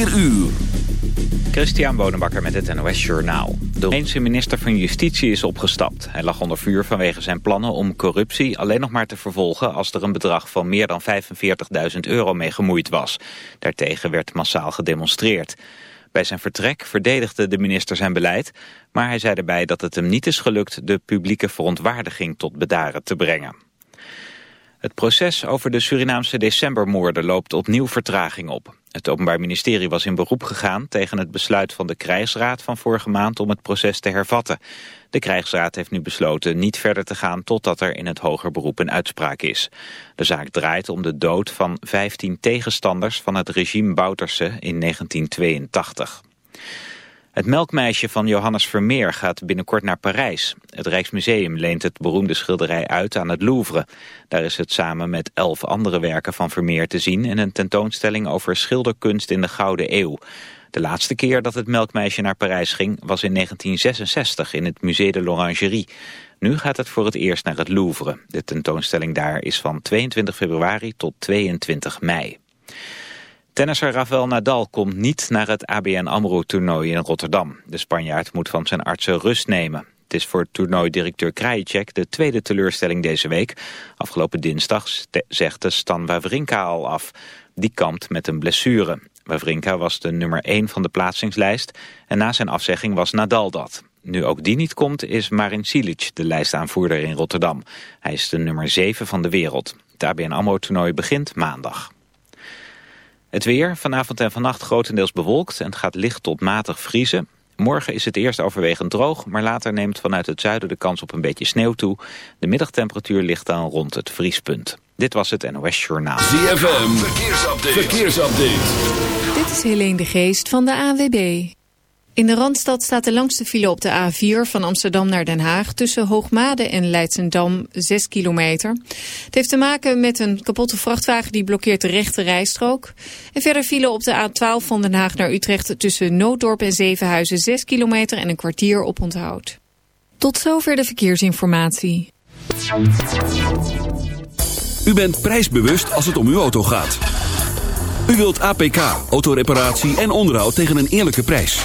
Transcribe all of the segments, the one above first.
4 uur. Christian Bonenbakker met het NOS Journaal. De Roemeense minister van Justitie is opgestapt. Hij lag onder vuur vanwege zijn plannen om corruptie alleen nog maar te vervolgen... als er een bedrag van meer dan 45.000 euro mee gemoeid was. Daartegen werd massaal gedemonstreerd. Bij zijn vertrek verdedigde de minister zijn beleid... maar hij zei erbij dat het hem niet is gelukt de publieke verontwaardiging tot bedaren te brengen. Het proces over de Surinaamse decembermoorden loopt opnieuw vertraging op. Het Openbaar Ministerie was in beroep gegaan tegen het besluit van de krijgsraad van vorige maand om het proces te hervatten. De krijgsraad heeft nu besloten niet verder te gaan totdat er in het hoger beroep een uitspraak is. De zaak draait om de dood van 15 tegenstanders van het regime Bouterse in 1982. Het melkmeisje van Johannes Vermeer gaat binnenkort naar Parijs. Het Rijksmuseum leent het beroemde schilderij uit aan het Louvre. Daar is het samen met elf andere werken van Vermeer te zien... in een tentoonstelling over schilderkunst in de Gouden Eeuw. De laatste keer dat het melkmeisje naar Parijs ging was in 1966 in het Musée de l'Orangerie. Nu gaat het voor het eerst naar het Louvre. De tentoonstelling daar is van 22 februari tot 22 mei. Tennisser Rafael Nadal komt niet naar het ABN AMRO-toernooi in Rotterdam. De Spanjaard moet van zijn artsen rust nemen. Het is voor toernooidirecteur Krajicek de tweede teleurstelling deze week. Afgelopen dinsdag zegde Stan Wawrinka al af. Die kampt met een blessure. Wawrinka was de nummer 1 van de plaatsingslijst en na zijn afzegging was Nadal dat. Nu ook die niet komt is Marin Cilic de lijstaanvoerder in Rotterdam. Hij is de nummer 7 van de wereld. Het ABN AMRO-toernooi begint maandag. Het weer, vanavond en vannacht grotendeels bewolkt en het gaat licht tot matig vriezen. Morgen is het eerst overwegend droog, maar later neemt vanuit het zuiden de kans op een beetje sneeuw toe. De middagtemperatuur ligt dan rond het vriespunt. Dit was het NOS Journaal. ZFM, verkeersupdate. verkeersupdate. Dit is Helene de Geest van de AWB. In de Randstad staat de langste file op de A4 van Amsterdam naar Den Haag... tussen Hoogmade en Leidsendam, 6 kilometer. Het heeft te maken met een kapotte vrachtwagen die blokkeert de rechte rijstrook. En verder file op de A12 van Den Haag naar Utrecht... tussen Nooddorp en Zevenhuizen, 6 kilometer en een kwartier op onthoud. Tot zover de verkeersinformatie. U bent prijsbewust als het om uw auto gaat. U wilt APK, autoreparatie en onderhoud tegen een eerlijke prijs.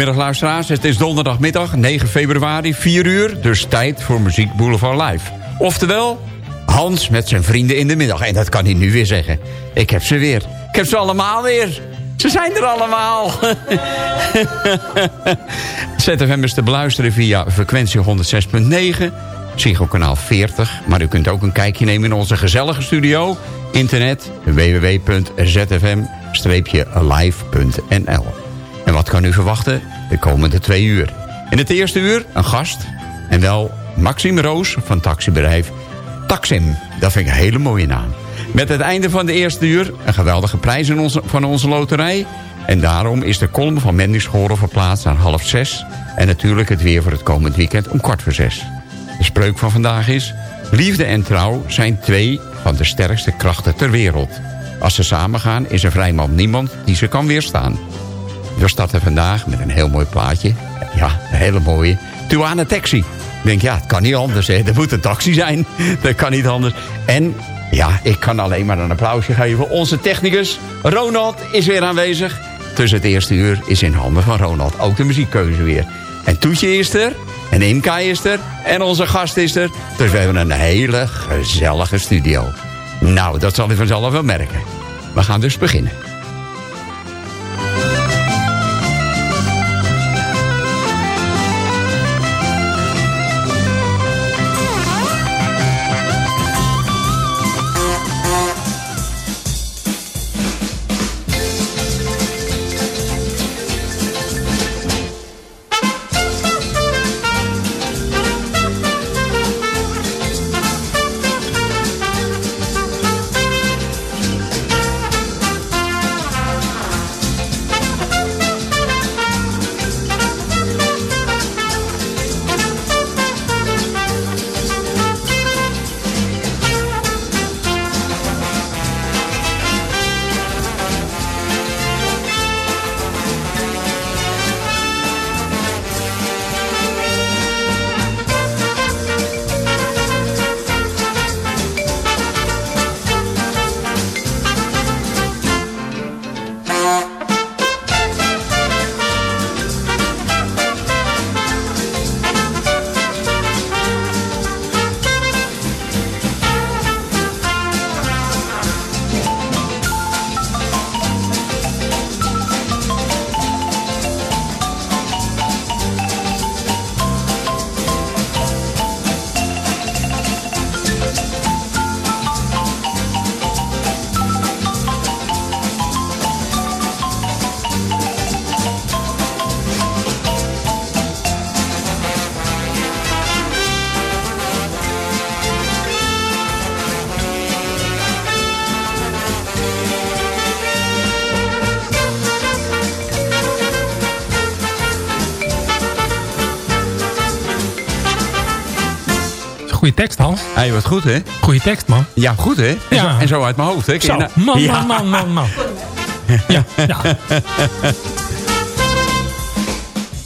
hele goede middag luisteraars. Het is donderdagmiddag 9 februari, 4 uur. Dus tijd voor Muziek Boulevard Live. Oftewel, Hans met zijn vrienden in de middag. En dat kan hij nu weer zeggen. Ik heb ze weer. Ik heb ze allemaal weer. Ze zijn er allemaal. ZFM is te beluisteren via frequentie 106.9. Psycho kanaal 40. Maar u kunt ook een kijkje nemen in onze gezellige studio. Internet www.zfm-live.nl En wat kan u verwachten de komende twee uur? In het eerste uur een gast. En wel Maxime Roos van taxibedrijf Taxim. Dat vind ik een hele mooie naam. Met het einde van de eerste uur een geweldige prijs in onze, van onze loterij. En daarom is de column van Mandy Schoren verplaatst naar half zes. En natuurlijk het weer voor het komend weekend om kwart voor zes. De spreuk van vandaag is... Liefde en trouw zijn twee van de sterkste krachten ter wereld. Als ze samengaan is er vrijwel niemand die ze kan weerstaan. We starten vandaag met een heel mooi plaatje. Ja, een hele mooie. Tuane Taxi. Ik denk, ja, het kan niet anders. Hè. Er moet een taxi zijn. Dat kan niet anders. En ja, ik kan alleen maar een applausje geven. Onze technicus, Ronald, is weer aanwezig. Tussen het eerste uur is in handen van Ronald ook de muziekkeuze weer. En Toetje is er. En Imka is er. En onze gast is er. Dus we hebben een hele gezellige studio. Nou, dat zal u vanzelf wel merken. We gaan dus beginnen. Goed, hè? Goeie tekst, man. Ja, goed, hè? En, Ja. zo, en zo uit mijn hoofd, hè? Zo, nou- man, Ja. man, man, man, man. Ja, ja.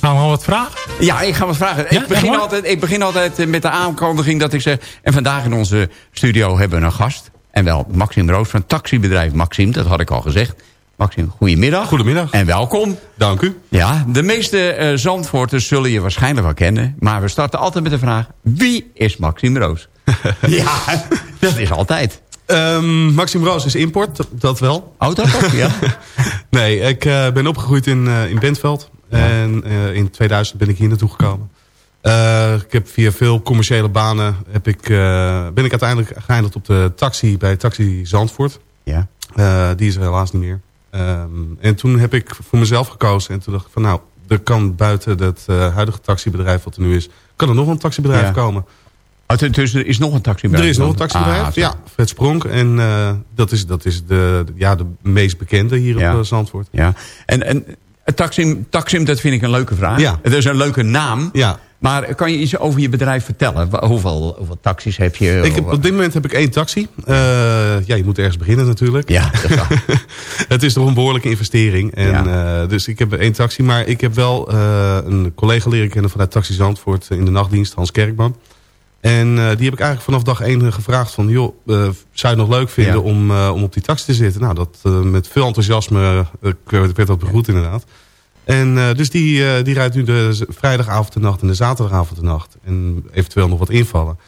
Gaan we al wat vragen? Ja, ik ga wat vragen. Ja, ik, begin altijd, ik begin altijd eh, met de aankondiging dat ik zeg... en vandaag in onze studio hebben we een gast. En wel Maxime Roos van taxibedrijf Maxime. Dat had ik al gezegd. Maxime, goedemiddag. Goedemiddag. En welkom. Dank u. Ja, de meeste eh Zandvoorters zullen je waarschijnlijk wel kennen. Maar we starten altijd met de vraag... wie is Maxime Roos? Ja, dat is altijd. Ehm Maxime Roos is import, dat- dat wel. Dat ook, ja. Nee, ik eh, ben opgegroeid in, eh, in Bentveld. En eh, in 2000 ben ik hier naartoe gekomen. Ik heb via veel commerciële banen heb ik, ben ik uiteindelijk geëindigd op de taxi bij Taxi Zandvoort. ja. Die is er helaas niet meer. Ehm, en toen heb ik voor mezelf gekozen. En toen dacht ik van nou, er kan buiten het eh, huidige taxibedrijf wat er nu is... kan er nog een taxibedrijf Ja. komen. Dus er is nog een taxibedrijf? Er is nog een taxibedrijf, Ah, ja, Fred Spronk. En eh, dat is, dat is de, ja, de meest bekende hier Ja. op uh, Zandvoort. Ja. En, en eh, Taxim, Taxim, dat vind ik een leuke vraag. Ja. Het is een leuke naam. Ja. Maar kan je iets over je bedrijf vertellen? Hoeveel, hoeveel taxis heb je? Ik heb, op dit moment heb ik één taxi. Eh, ja, je moet ergens beginnen natuurlijk. Ja, dat het is toch een behoorlijke investering. En, eh, dus ik heb één taxi. Maar ik heb wel eh, een collega leren kennen vanuit Taxi Zandvoort in de nachtdienst, Hans Kerkman. En eh, die heb ik eigenlijk vanaf dag één gevraagd van... joh, eh, zou je het nog leuk vinden Ja. om, eh, om op die taxi te zitten? Nou, dat, eh, met veel enthousiasme eh, werd werd dat begroet inderdaad. En eh, dus die, eh, die rijdt nu de vrijdagavond de nacht en de zaterdagavond de nacht. En eventueel nog wat invallen.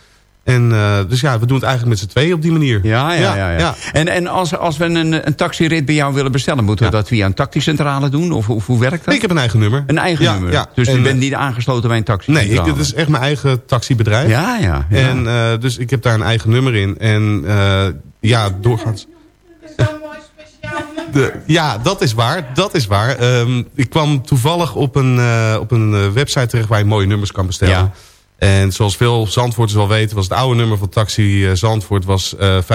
En eh, dus ja, we doen het eigenlijk met z'n tweeën op die manier. Ja, ja, ja. ja, En, en als, als we een, een taxirit bij jou willen bestellen... moeten we dat via een taxicentrale doen? Of, of hoe werkt dat? Ik heb een eigen nummer. Een eigen nummer? ja. Dus je En, bent eh, niet aangesloten bij een Nee, taxicentrale? ik, het is echt mijn eigen taxibedrijf. Ja, ja. ja. En eh, dus ik heb daar een eigen nummer in. En eh, ja, doorgaans... De, ja, dat is waar. Dat is waar. Ehm, ik kwam toevallig op een, op een website terecht waar je mooie nummers kan bestellen. En zoals veel Zandvoorters wel weten, was het oude nummer van Taxi eh, Zandvoort was eh 5712600.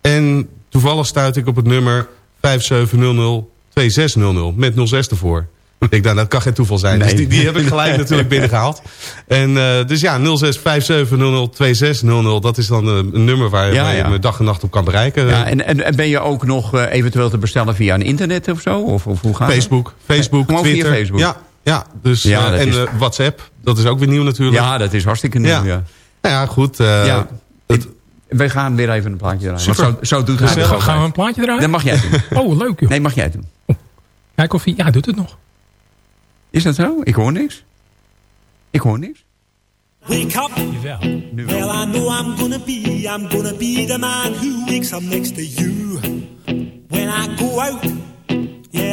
En toevallig stuit ik op het nummer 57002600 met 06 ervoor. Ik denk, nou, dat kan geen toeval zijn. Nee. Dus die, die heb ik gelijk natuurlijk binnengehaald. En eh, dus ja, 0657002600, dat is dan eh, een nummer waar, Ja, waar je me dag en nacht op kan bereiken. Ja, en, en, en ben je ook nog eh, eventueel te bestellen via een internet of zo? Of, of hoe gaat dat? Facebook, Facebook, Gewoon via Twitter. Facebook? Ja, ja, dus, Ja, eh, en is- eh, WhatsApp. dat is ook weer nieuw natuurlijk. Ja, dat is hartstikke nieuw, ja. Ja. Nou ja, goed. eh, ja. het- Wij gaan weer even een plaatje draaien. Want. Zo, zo doet hij het Gaan we een plaatje draaien? Dat mag jij doen. Oh, leuk joh. Nee, mag jij doen. Kijk of hij... Ja, doet het nog. Is dat zo? Ik hoor niks. Ik hoor niks. Wake up. Jawel. Nu wel. Well, I know I'm gonna be, I'm gonna be the man who wakes up next to you. When I go out,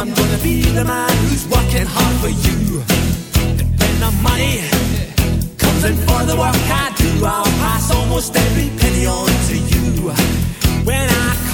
I'm gonna be the man who's working hard for you. And when the money comes in for the work I do, I'll pass almost every penny on to you. When I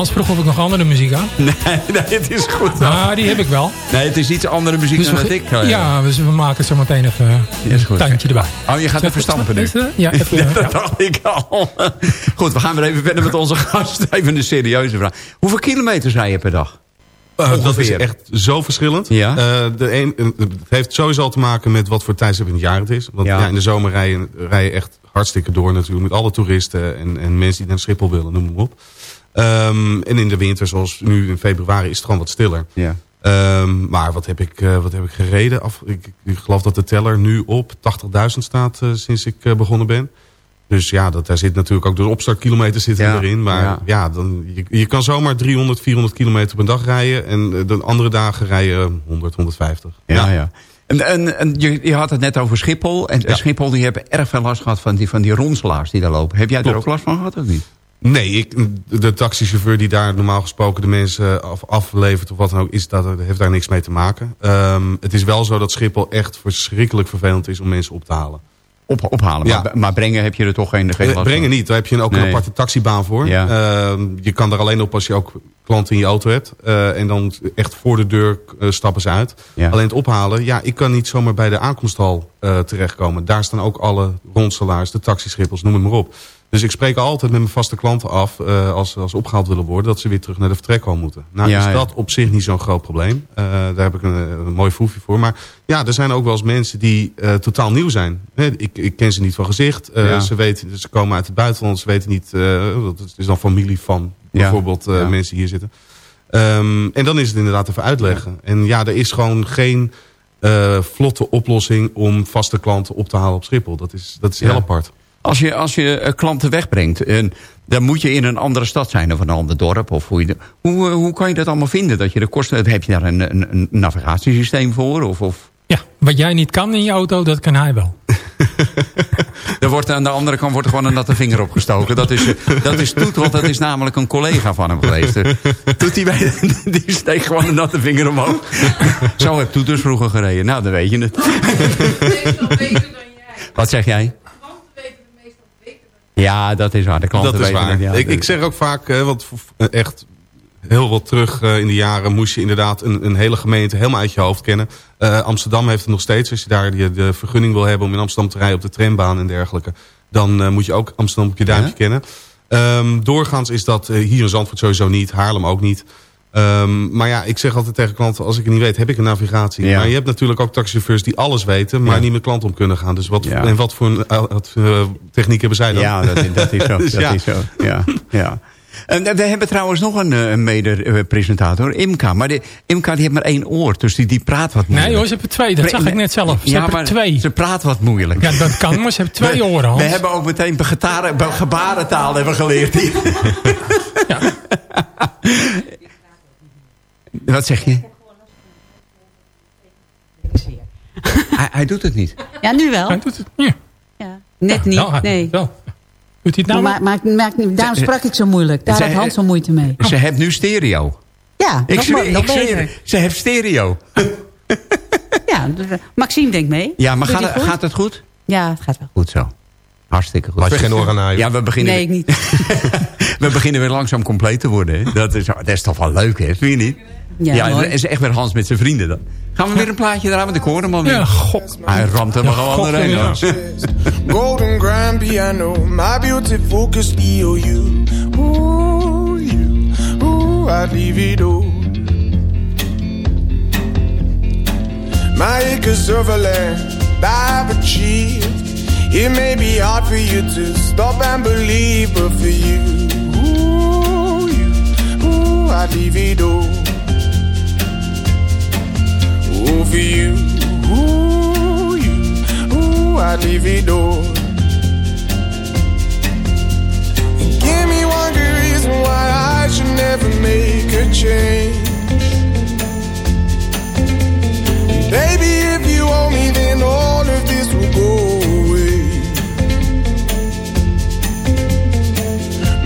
Hans vroeg of ik nog andere muziek aan. Nee, nee, het is goed. Nou, die heb ik wel. Nee, het is iets andere muziek Dus dan dat ik. eh, ja, dus we maken zo meteen even Ja, is een goed. tuintje erbij. Oh, je gaat even stampen nu. Het, eh? Ja, even, Ja, ja. dat dacht ik al. Goed, we gaan weer even verder met onze gast. Even een serieuze vraag. Hoeveel kilometers rij je per dag? Eh, dat is echt zo verschillend. Ja. Eh, de een, eh, het heeft sowieso al te maken met wat voor tijdstip in het jaar het is. Want Ja. ja. in de zomer rij je, rij je echt hartstikke door natuurlijk. Met alle toeristen en, en mensen die naar Schiphol willen, noem maar op. Ehm, en in de winter, zoals nu in februari, is het gewoon wat stiller. Ja. Ehm, maar wat heb ik, eh, wat heb ik gereden? Af, ik, ik geloof dat de teller nu op 80.000 staat eh, sinds ik eh, begonnen ben. Dus ja, dat, daar zit natuurlijk ook de opstartkilometers zitten Ja, erin. Maar ja. ja, dan, je, je kan zomaar 300, 400 kilometer per dag rijden. En de andere dagen rijden 100, 150. Ja, ja. En, en, en je, je had het net over Schiphol. En. Schiphol die hebben erg veel last gehad van die, van die ronselaars die daar lopen. Heb jij er Klopt. ook last van gehad of niet? Nee, ik, de taxichauffeur die daar normaal gesproken de mensen af, aflevert of wat dan ook, is dat, heeft daar niks mee te maken. Ehm, het is wel zo dat Schiphol echt verschrikkelijk vervelend is om mensen op te halen. Op, ophalen. Ja. Maar, maar brengen heb je er toch geen, geen Eh, last Brengen niet, daar heb je ook Nee. een aparte taxibaan voor. Ja. Ehm, je kan er alleen op als je ook klanten in je auto hebt. Eh, en dan echt voor de deur eh, stappen ze uit. Ja. Alleen het ophalen, ja, ik kan niet zomaar bij de aankomsthal eh, terechtkomen. Daar staan ook alle ronselaars, de taxischippels, noem het maar op. Dus ik spreek altijd met mijn vaste klanten af, eh, als, als ze opgehaald willen worden, dat ze weer terug naar de vertrekhal moeten. Nou Ja, is ja. dat op zich niet zo'n groot probleem. Eh, daar heb ik een, een mooi foefje voor. Maar ja, er zijn ook wel eens mensen die eh, totaal nieuw zijn. Hè, ik, ik ken ze niet van gezicht. Ja. Ze weten, ze komen uit het buitenland. Ze weten niet, dat is dan familie van bijvoorbeeld mensen hier zitten. Ehm, en dan is het inderdaad even uitleggen. En ja, er is gewoon geen vlotte oplossing om vaste klanten op te halen op Schiphol. Dat is, dat is heel apart. Als je, als je eh, klanten wegbrengt, en dan moet je in een andere stad zijn of een ander dorp. Of hoe, je, de- hoe, eh, hoe kan je dat allemaal vinden? Dat je de kosten, heb je daar een, een, een navigatiesysteem voor? Of, of, Ja, wat jij niet kan in je auto, dat kan hij wel. er wordt aan de andere kant wordt er gewoon een natte vinger opgestoken. Dat is, eh, dat is Toet, want dat is namelijk een collega van hem geweest. Eh, Toet die, bij, die steekt gewoon een natte vinger omhoog. Zo heb Toet dus vroeger gereden. Nou, dan weet je het. Wat zeg jij? Ja, dat is waar. De klanten dat is weten waar. het, ja. ik, ik zeg ook vaak, want echt heel wat terug eh, in de jaren moest je inderdaad een, een hele gemeente helemaal uit je hoofd kennen. Eh, Amsterdam heeft het nog steeds. Als je daar die, de vergunning wil hebben om in Amsterdam te rijden op de trambaan en dergelijke. Dan eh, moet je ook Amsterdam op je duimpje Ja? kennen. Ehm, doorgaans is dat hier in Zandvoort sowieso niet. Haarlem ook niet. Ehm, maar ja, ik zeg altijd tegen klanten, als ik het niet weet, heb ik een navigatie. Ja. Maar je hebt natuurlijk ook taxichauffeurs die alles weten, maar Ja. niet met klanten om kunnen gaan. Dus wat, Ja. en wat voor een, eh, wat, eh, techniek hebben zij dan? Ja, dat, is- dat is zo. Dus dat ja. is zo. Ja, ja. En eh, we hebben trouwens nog een, een mede-presentator, Imka. Maar de, Imka die heeft maar één oor, dus die, die praat wat moeilijk. Nee hoor, ze hebben twee. Dat zag ik net zelf. Ze ja, hebben maar twee. ze praat wat moeilijk. Ja, dat kan, maar ze hebben twee we, oren, Hans. We hebben ook meteen getaren- gebarentaal hebben geleerd hier. Wat zeg je? hij, hij doet het niet. Ja, nu wel. Hij doet het, ja. Ja. Net niet, Nou, nee. wel. Doet hij het nou? Maar, maar, maar, maar- daarom sprak ik zo moeilijk. Daar had Hans zo moeite mee. Ze heeft nu stereo. Ja, Ik nog, zweer, mo- nog ik zweer, beter. ze heeft stereo. Ja, dus, eh, Maxime denkt mee. Ja, maar gaat, het- goed? gaat het goed? Ja, het gaat wel. Goed zo. Hartstikke goed. Laat je geen oren naaien. Ja, we beginnen, Nee, ik niet. we beginnen weer langzaam compleet te worden. Hè? Dat, is, dat is toch wel leuk, hè? Vind je niet? Ja, Ja, dat is echt weer Hans met zijn vrienden dan. Gaan we weer een plaatje draaien met de korenman weer? Ja, god. Hij ramt hem er gewoon God, doorheen. ja. Golden grand piano, my beautiful Castillo, you. Ooh, you. Ooh, I'd leave it all. My acres of land I've achieved. It may be hard for you to stop and believe, but for you. All. Ooh, for you, ooh, you. Ooh, all. Give me one good reason why I should never make a change. Baby, if you owe me, then all of this will go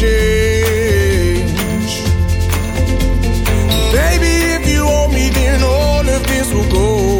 Change. Baby, if you owe me, then all of this will go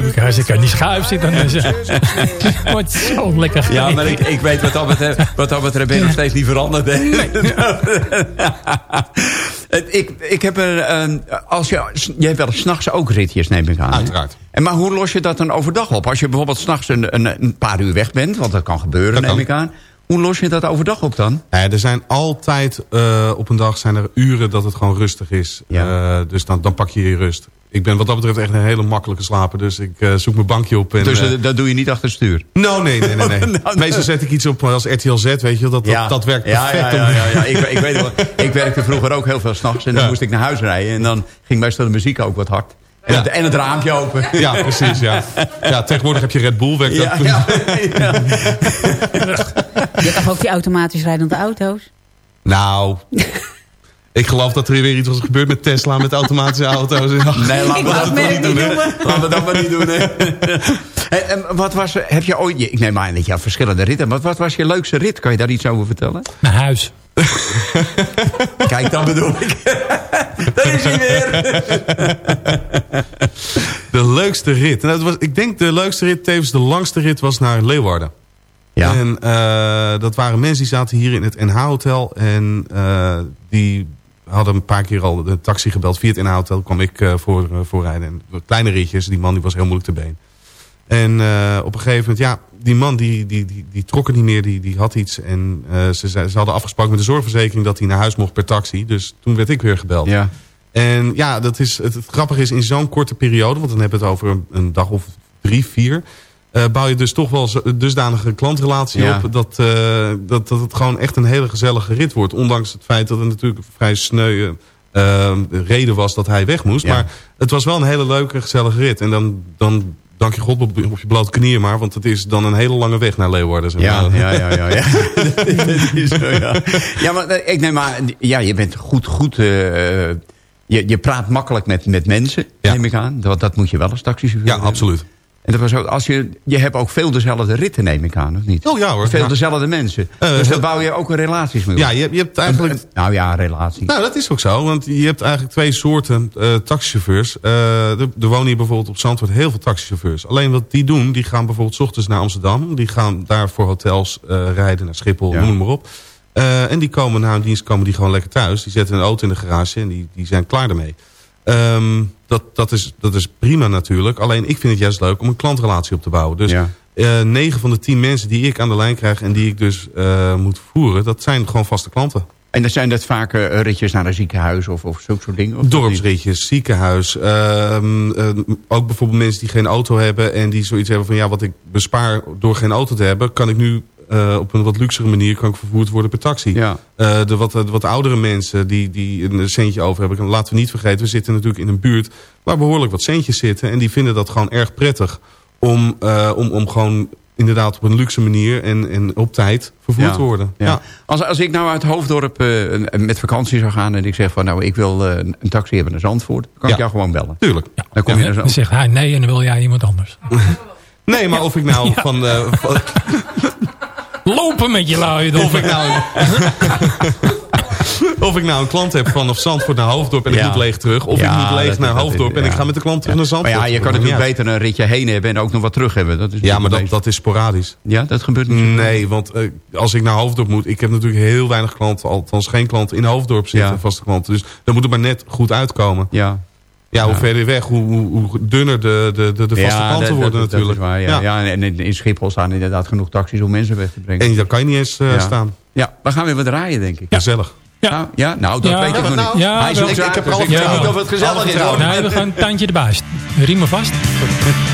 Leuk als ik aan die schuif zit. Dan is het wordt zo lekker Ja, maar ik, ik weet wat dat betreft, wat dat betreft ben je nog steeds niet veranderd. Hè? Het- ik, ik heb er, een, als je, je hebt wel eens s'nachts ook ritjes, neem ik aan. hè? Uiteraard. En maar hoe los je dat dan overdag op? Als je bijvoorbeeld s'nachts een, een, een paar uur weg bent, want dat kan gebeuren, Dat neem kan. ik aan. Hoe los je dat overdag op dan? Ja, er zijn altijd, eh, op een dag zijn er uren dat het gewoon rustig is. Ja. Eh, dus dan, dan pak je je rust. Ik ben wat dat betreft echt een hele makkelijke slaper. Dus ik eh, zoek mijn bankje op. En, dus dat doe je niet achter het stuur? no, nee, nee, nee. nee. Nou, Meestal zet ik iets op als RTL Z, weet je wel. Dat, dat, dat werkt ja, perfect. Ja, ja, ja, ja. Ik, ik weet wel. Ik werkte vroeger ook heel veel s'nachts. En dan Ja. moest ik naar huis rijden. En dan ging meestal de muziek ook wat hard. En, Ja. het, en het raampje open. Ja, precies, ja. Ja, tegenwoordig heb je Red Bull. Werkt Ja, dat ja, ja. Je hebt toch ook die automatisch rijdende auto's? Nou, ik geloof dat er weer iets was gebeurd met Tesla, met automatische auto's. Nee, laten we dat merk niet doen. Laten we dat maar niet doen. hè. En, en wat was, heb je ooit, ik neem aan dat je had verschillende ritten. Maar wat was je leukste rit? Kan je daar iets over vertellen? Naar huis. Kijk, dat bedoel ik. Daar is hij weer. De leukste rit. Nou, het was, ik denk de leukste rit, tevens de langste rit, was naar Leeuwarden. Ja. En eh, dat waren mensen die zaten hier in het NH-hotel. En eh, die hadden een paar keer al de taxi gebeld via het NH-hotel. kwam ik eh, voor, voorrijden. En kleine ritjes, die man die was heel moeilijk te been. En op een gegeven moment, ja, die man die, die, die, die trok er niet meer, die, die had iets. En ze, ze hadden afgesproken met de zorgverzekering dat hij naar huis mocht per taxi. Dus toen werd ik weer gebeld. Ja. En ja, dat is, het, het grappige is in zo'n korte periode... want dan hebben we het over een, een dag of drie, vier... eh, bouw je dus toch wel dusdanige klantrelatie Ja. op... Dat, eh, dat, dat het gewoon echt een hele gezellige rit wordt. Ondanks het feit dat het natuurlijk vrij sneu eh, reden was dat hij weg moest. Ja. Maar het was wel een hele leuke, gezellige rit. En dan, dan dank je God op, je blote knieën maar... want het is dan een hele lange weg naar Leeuwarden. zeg Ja, maar. ja, ja, ja. ja. Zo, ja. ja, maar ik neem aan, ja, je bent goed, goed, je, je praat makkelijk met, met mensen, Ja. neem ik aan. Dat, dat moet je wel als taxichauffeur Ja, hebben. absoluut. En dat was ook, als je, je hebt ook veel dezelfde ritten, neem ik aan, of niet? Oh ja hoor. Veel Ja. dezelfde mensen. Eh, dus daar bouw je ook een relaties mee op. Ja, je, je hebt eigenlijk... Nou ja, relatie. Nou, dat is ook zo. Want je hebt eigenlijk twee soorten eh, taxichauffeurs. Eh, er, er wonen hier bijvoorbeeld op Zandvoort heel veel taxichauffeurs. Alleen wat die doen, die gaan bijvoorbeeld 's ochtends naar Amsterdam. Die gaan daar voor hotels rijden, naar Schiphol, Ja. noem maar op. En die komen na een dienst komen die gewoon lekker thuis. Die zetten een auto in de garage en die, die zijn klaar ermee. Ehm, dat, dat, is, dat is prima natuurlijk. Alleen ik vind het juist leuk om een klantrelatie op te bouwen. Dus Ja. eh 9 van de 10 mensen die ik aan de lijn krijg... en die ik dus eh, moet voeren, dat zijn gewoon vaste klanten. En dan zijn dat vaak eh, ritjes naar een ziekenhuis of, of zulke soort dingen? Of dat? Dorpsritjes, ziekenhuis. ehm, eh, ook bijvoorbeeld mensen die geen auto hebben... en die zoiets hebben van... ja, wat ik bespaar door geen auto te hebben... kan ik nu eh, op een wat luxere manier kan ik vervoerd worden per taxi. Ja. Eh, de wat, de wat oudere mensen die, die een centje over hebben... laten we niet vergeten, we zitten natuurlijk in een buurt... waar behoorlijk wat centjes zitten... en die vinden dat gewoon erg prettig... om, eh, om, om gewoon inderdaad op een luxe manier en, en op tijd vervoerd te worden. Ja. Als, als ik nou uit Hoofddorp eh, met vakantie zou gaan... en ik zeg van nou, ik wil eh, een taxi hebben naar Zandvoort... kan ik jou gewoon bellen. Tuurlijk. Dan kom je naar Dan zegt hij nee en dan wil jij iemand anders. Nee, maar of ik nou van... eh, van Lopen met je luie Of ik nou... of ik nou een klant heb vanaf Zandvoort naar Hoofddorp en ik Ja. moet leeg terug. Of Ja, ik moet leeg dat- naar dat- Hoofddorp en ja. ik ga met de klant terug naar Maar Zandvoort. ja, je kan natuurlijk niet beter een ritje heen hebben... en ook nog wat terug hebben. Dat is. Ja, maar dat, dat is sporadisch. Ja, dat gebeurt niet. Nee, want eh, als ik naar Hoofddorp moet... Ik heb natuurlijk heel weinig klanten, althans geen klanten in Hoofddorp zitten, Ja. vaste klanten. Dus dan moet het maar net goed uitkomen. Ja. Ja, hoe Ja. verder weg, hoe, dunner de, de, de, de vaste ja, dat- worden dat- dat natuurlijk. is waar, ja. Ja. en in, in Schiphol staan inderdaad genoeg taxis om mensen weg te brengen. En dan kan je niet eens eh, Ja. staan. Ja, we gaan weer wat draaien, denk ik. Gezellig. Ja. Nou, ja, nou, dat Ja. weet ik Ja, nog nou, niet. Hij Ik- ik heb al ik niet of het gezellig is. Nee, we gaan een tandje erbij. Riemen vast.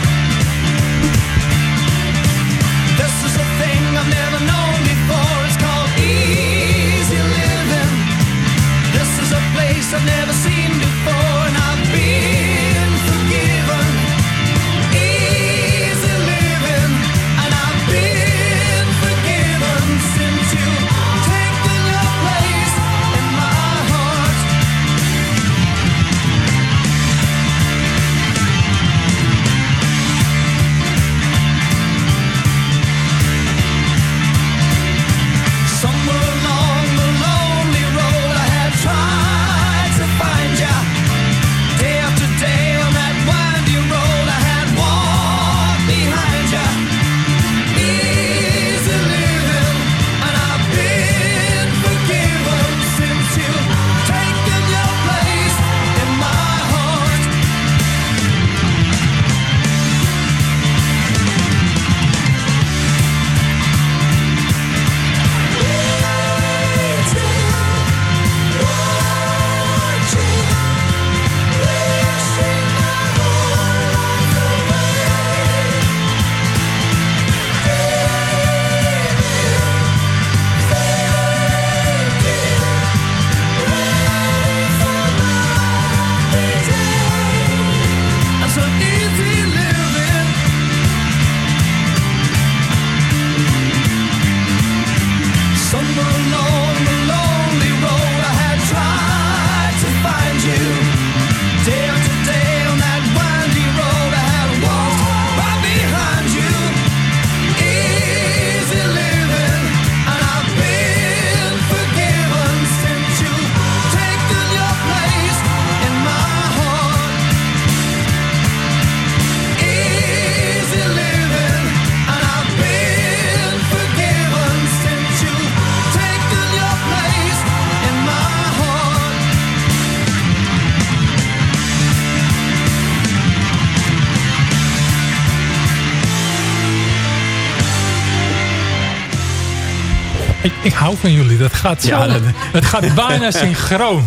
Ik, ik hou van jullie. Dat gaat zo. Ja, dat- Het gaat bijna synchroon.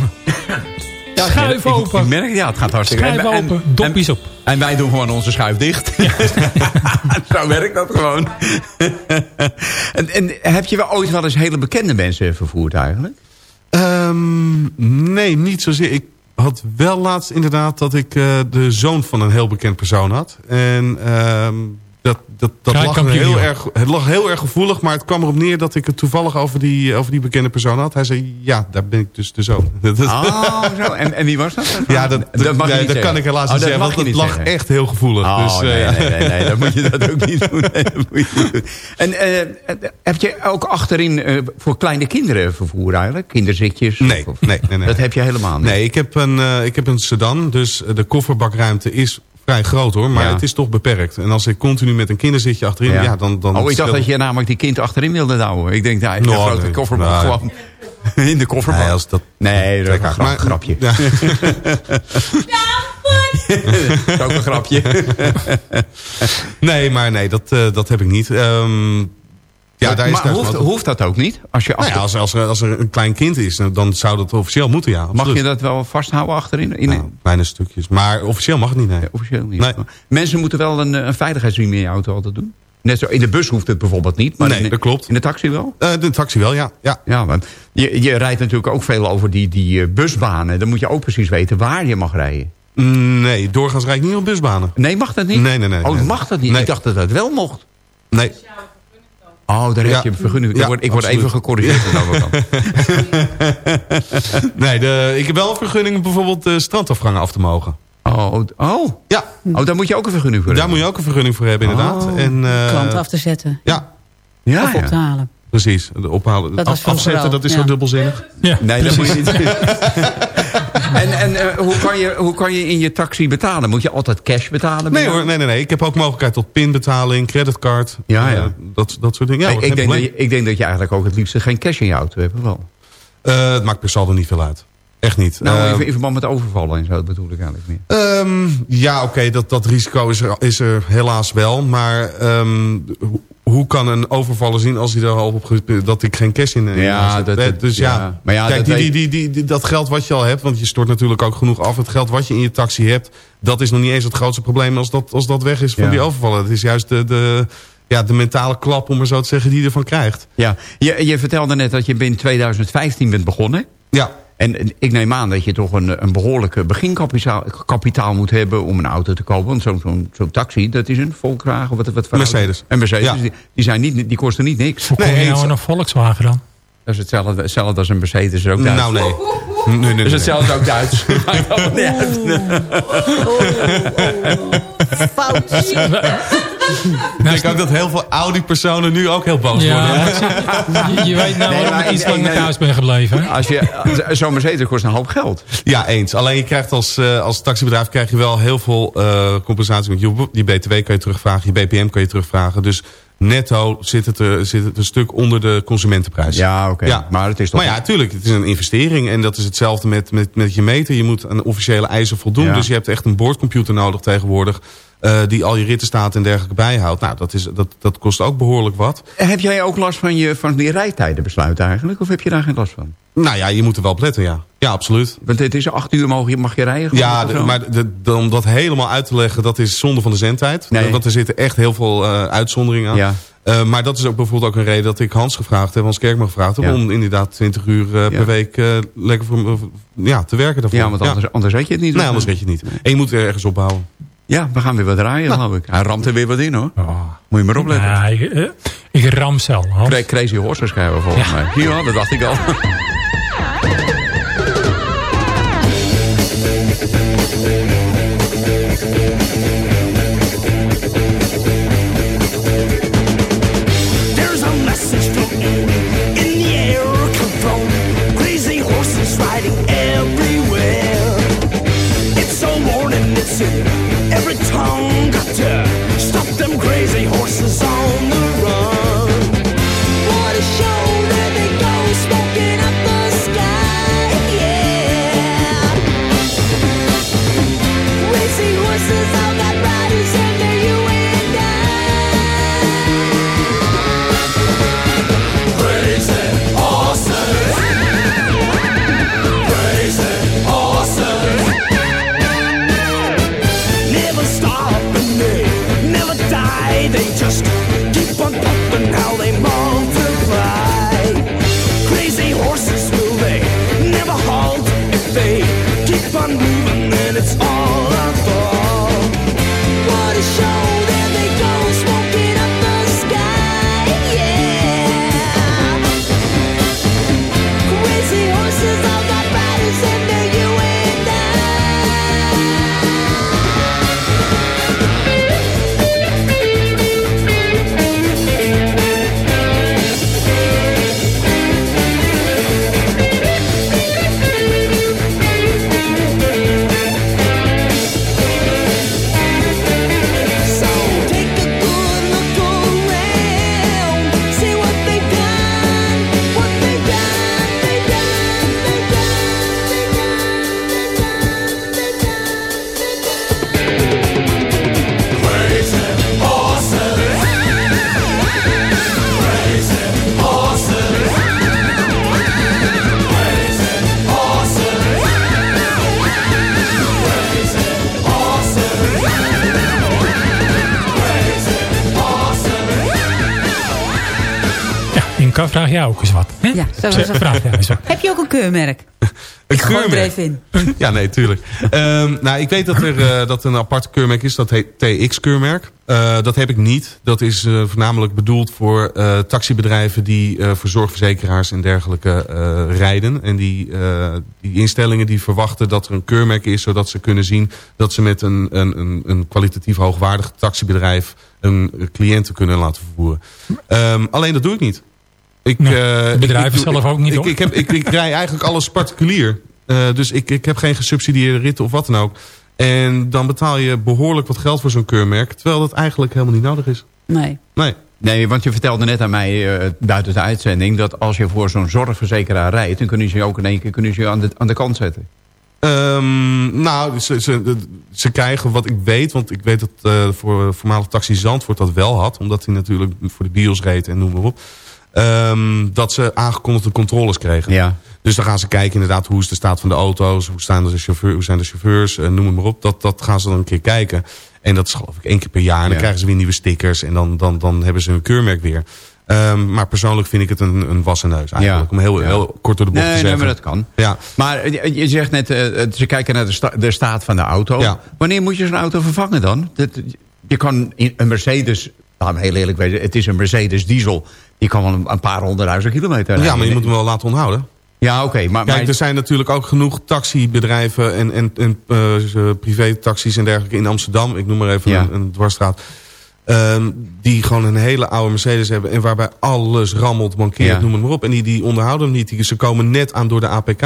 Ja, Schuif ik- open. Ik merk, ja, het gaat hartstikke Schuif en- open, en- doppies op. En wij doen gewoon onze schuif dicht. Zo werkt dat gewoon. en, en heb je wel ooit wel eens hele bekende mensen vervoerd eigenlijk? Ehm, nee, niet zozeer. Ik had wel laatst inderdaad dat ik eh, de zoon van een heel bekend persoon had. En ehm, dat, dat, dat lag heel erg, het lag heel erg gevoelig. Maar het kwam erop neer dat ik het toevallig over die, over die bekende persoon had. Hij zei, ja, daar ben ik dus de zoon. Oh, zo. En, en wie was dat? Ja, dat, dat, mag je nee, niet dat kan ik helaas Oh, niet dat zeggen, want het lag zeggen. echt heel gevoelig. Oh, dus, eh, nee, nee, nee, nee, dan moet je dat ook niet doen. Dat niet. En eh, heb je ook achterin eh, voor kleine kinderen vervoer eigenlijk? Kinderzitjes? Nee, Of- nee, nee, nee. Dat heb je helemaal niet? Nee, ik heb een, ik heb een sedan, dus de kofferbakruimte is vrij groot hoor. Maar Ja. het is toch beperkt. En als ik continu met een kinderzitje achterin, ja, dan... dan oh, ik dacht scheelt- dat je namelijk die kind achterin wilde douwen. Ik denk, nou, ik Nou, een grote nee. kofferbak gewoon in de kofferbak. Nee, als dat... Nee, dat is een grap- Maar- grapje. Ja. Dat is ook een grapje. nee, maar nee, dat, eh, dat heb ik niet. Ehm, ja, daar is maar hoeft, hoeft dat ook niet? Als je Nou achter... ja, als, als, er, als er een klein kind is, nou, dan zou dat officieel moeten, ja. Mag je dat wel vasthouden achterin? In, Nou, kleine stukjes. Maar officieel mag het niet, nee. Ja, officieel niet. Nee. Mensen moeten wel een, eh, een veiligheidsriem in je auto altijd doen. Net zo, in de bus hoeft het bijvoorbeeld niet. Maar Nee, in dat klopt. In de taxi wel? Eh, de taxi wel, ja. ja. Ja, want je, je rijdt natuurlijk ook veel over die, die eh, busbanen. Dan moet je ook precies weten waar je mag rijden. Mm, Nee, doorgaans rijd ik niet op busbanen. Nee, mag dat niet? Nee, nee, nee, Oh, nee. mag dat niet? Nee. Ik dacht dat dat wel mocht. Nee. Oh, daar Ja. heb je een vergunning. Ja, ik word, ik word even gecorrigeerd. nee de, ik heb wel een vergunning om bijvoorbeeld de strandafgangen af te mogen. oh, oh. Ja, oh, daar moet je ook een vergunning voor daar hebben. moet je ook een vergunning voor hebben, inderdaad. Oh. En, eh, Klant af te zetten. Ja, Ja, of op te halen. precies. De ophalen. Dat Af- afzetten, wel, dat is ja. zo dubbelzinnig. Ja, Nee, dat moet je niet. en en eh, hoe, kan je, hoe kan je in je taxi betalen? Moet je altijd cash betalen? Nee hoor, nee, nee, nee. Ik heb ook mogelijkheid tot pinbetaling, creditcard. Ja, eh, ja. dat, dat soort dingen. Ja, ik, hoor, ik, geen denk dat je, ik denk dat je eigenlijk ook het liefst geen cash in je auto hebt. Wel. Eh, het maakt per saldo niet veel uit. Echt niet. Nou, in, verband met overvallen en zo, dat bedoel ik eigenlijk meer. Ehm, ja, oké, dat, dat risico is er, is er helaas wel. Maar ehm, hoe kan een overvaller zien als hij er al op dat ik geen cash in, in Ja, dat- Eh, dat- Dus ja, ja. Maar ja, kijk, dat die, die, die, die, dat geld wat je al hebt, want je stort natuurlijk ook genoeg af. Het geld wat je in je taxi hebt, dat is nog niet eens het grootste probleem als dat, als dat weg is van Ja. die overvaller. Het is juist de, de, ja, de mentale klap, om maar zo te zeggen, die je ervan krijgt. Ja, je, je vertelde net dat je binnen 2015 bent begonnen. Ja, En en ik neem aan dat je toch een, een behoorlijke beginkapitaal kapitaal moet hebben om een auto te kopen. Want zo'n zo'n zo'n taxi, dat is een Volkswagen. Wat, wat? Mercedes. Een Mercedes, Ja. die, die, zijn niet, die kosten niet niks. Hoe kom Nee, je eens. nou een Volkswagen dan? Dat is hetzelfde, hetzelfde als een Mercedes, ook Duits. nou nee. nee, nee, nee, Dat is nee. hetzelfde ook Duits. Maakt allemaal niet uit. Fout. Ik denk ook dat heel veel Audi-personen nu ook heel boos worden. Je, je weet nou Nee, waarom ik iets langer nee. thuis ben gebleven. Als je, zo'n Mercedes kost een hoop geld. Ja, eens. Alleen je krijgt als, eh, als taxibedrijf krijg je wel heel veel eh, compensatie. Want je, die BTW kan je terugvragen, je BPM kan je terugvragen. Dus netto zit het, er, zit het een stuk onder de consumentenprijs. Ja, oké. Ja. Maar het is toch... Maar ja, tuurlijk, het is een investering. En dat is hetzelfde met, met, met je meter. Je moet aan officiële eisen voldoen. Ja. Dus je hebt echt een boordcomputer nodig tegenwoordig. Eh, die al je rittenstaat en dergelijke bijhoudt. Nou, dat, is, dat, dat kost ook behoorlijk wat. Heb jij ook last van, je, van die rijtijdenbesluit eigenlijk? Of heb je daar geen last van? Nou ja, je moet er wel op letten, ja. Ja, absoluut. Want het is acht uur mag je, mag je rijden? Ja, de- maar de, om dat helemaal uit te leggen, dat is zonde van de zendtijd. Nee. Want er zitten echt heel veel eh, uitzonderingen aan. Ja. Eh, maar dat is ook bijvoorbeeld ook een reden dat ik Hans gevraagd heb, Hans Kerkman gevraagd heb, Ja. om inderdaad 20 uur Ja. per week lekker voor, ja, te werken daarvoor. Ja, want anders, anders red je het niet. Nee, anders red je het niet. En je moet er ergens opbouwen. Ja, we gaan weer wat draaien, geloof ik. Hij ramt er weer wat in, hoor. Oh. Moet je maar opletten. Ja, ik, eh, ik ram zelf. Crazy Horses krijgen we volgens Ja. mij. Dat dacht ik al. ook eens wat. Hè? Ja, zo is het. Heb je ook een keurmerk? Een er keurmerk. even in. Ja, nee, tuurlijk. Ehm, nou, ik weet dat er eh, dat een apart keurmerk is. Dat heet TX-keurmerk. Eh, dat heb ik niet. Dat is eh, voornamelijk bedoeld voor eh, taxibedrijven... die eh, voor zorgverzekeraars en dergelijke eh, rijden. En die, eh, die instellingen die verwachten dat er een keurmerk is... zodat ze kunnen zien dat ze met een, een, een, een kwalitatief hoogwaardig taxibedrijf... een cliënten kunnen laten vervoeren. Ehm, alleen dat doe ik niet. Ik, Nee, eh, ik- zelf ook niet, ik. Ik, heb, ik, ik rij eigenlijk alles particulier. Eh, dus ik, ik heb geen gesubsidieerde ritten of wat dan ook. En dan betaal je behoorlijk wat geld voor zo'n keurmerk. Terwijl dat eigenlijk helemaal niet nodig is. Nee. Nee. Nee, want je vertelde net aan mij uh, buiten de uitzending... dat als je voor zo'n zorgverzekeraar rijdt... dan kunnen ze je ook in één keer kunnen ze je aan, de, aan de kant zetten. Um, nou, ze, ze, ze, krijgen wat ik weet... want ik weet dat uh, voor voormalig taxi Zandvoort dat wel had... omdat hij natuurlijk voor de bios reed en noem maar op... Um, dat ze aangekondigde controles kregen. Ja. Dus dan gaan ze kijken inderdaad hoe is de staat van de auto's... hoe, staan de chauffeur, hoe zijn de chauffeurs, uh, noem maar op. Dat, dat gaan ze dan een keer kijken. En dat is geloof ik één keer per jaar. En dan ja. krijgen ze weer nieuwe stickers en dan, dan, dan hebben ze een keurmerk weer. Um, maar persoonlijk vind ik het een, een wassen neus eigenlijk. Ja. Om heel, ja. heel kort door de bocht nee, te zeggen. Nee, maar dat kan. Ja. Maar je, zegt net, uh, ze kijken naar de, sta de, staat van de auto. Wanneer moet je zo'n auto vervangen dan? Dat, je kan een Mercedes, laten we heel eerlijk weten... het is een Mercedes diesel. Die kan wel een, een paar honderdduizend kilometer rijden. Ja, maar je moet hem wel laten onthouden. Ja, oké. Okay, maar, Kijk, maar... er zijn natuurlijk ook genoeg taxibedrijven en, en, en uh, privé-taxis en dergelijke in Amsterdam. Ik noem maar even ja. een, een dwarsstraat. Um, die gewoon een hele oude Mercedes hebben. En waarbij alles rammelt, mankeert, ja. noem het maar op. En die, die onderhouden hem niet. Die, ze komen net aan door de APK.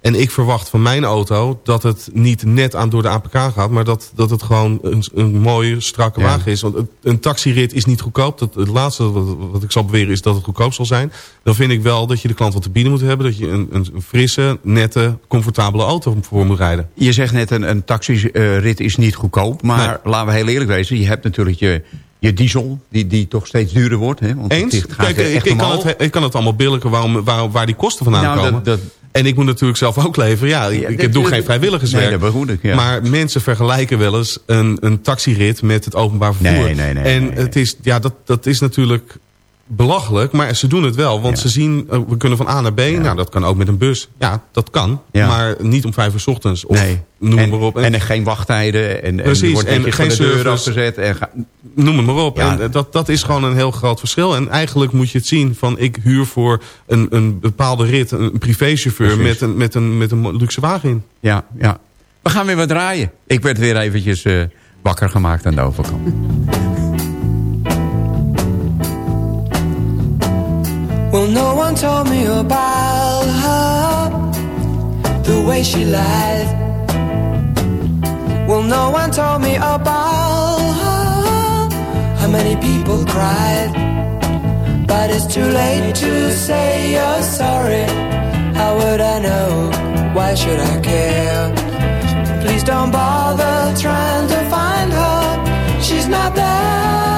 En ik verwacht van mijn auto dat het niet net aan door de APK gaat. Maar dat, dat het gewoon een, een mooie, strakke ja. wagen is. Want een, een taxirit is niet goedkoop. Dat, het laatste wat, wat, ik zal beweren is dat het goedkoop zal zijn. Dan vind ik wel dat je de klant wat te bieden moet hebben. Dat je een, een frisse, nette, comfortabele auto voor moet rijden. Je zegt net een, een taxirit is niet goedkoop. Maar nee. laten we heel eerlijk wezen. Je hebt natuurlijk je je diesel, die, die toch steeds duurder wordt. Hè? Want Eens? Kijk, ik, ik, kan het, ik kan het allemaal billijken waarom, waar, waar die kosten vandaan nou, komen. Dat, dat, en ik moet natuurlijk zelf ook leveren. Ja, ik, ja, doe geen vrijwilligerswerk. Nee, dat ik, ja. Maar mensen vergelijken wel eens een, een taxirit met het openbaar vervoer. Nee, nee, nee, en. Het is, ja, dat, dat is natuurlijk belachelijk, maar ze doen het wel. Want ja. ze zien, uh, we kunnen van A naar B. Ja. Nou, dat kan ook met een bus. Ja, dat kan. Ja. Maar niet om vijf uur 's ochtends. Of nee. noem en, maar op. En, en er geen wachttijden. En, Precies. En, wordt en geen service. afgezet. En ga... Noem het maar op. En dat, dat is gewoon een heel groot verschil. En eigenlijk moet je het zien van ik huur voor een, een bepaalde rit... een privéchauffeur met een, met, een, met een luxe wagen in. Ja, ja. We gaan weer wat draaien. Ik werd weer eventjes uh, wakker gemaakt aan de overkant. Well, no one told me about her, the way she lied. Well, no one told me about many people cried. But it's too late to say you're sorry. How would I know? Why should I care? Please don't bother trying to find her. She's not there.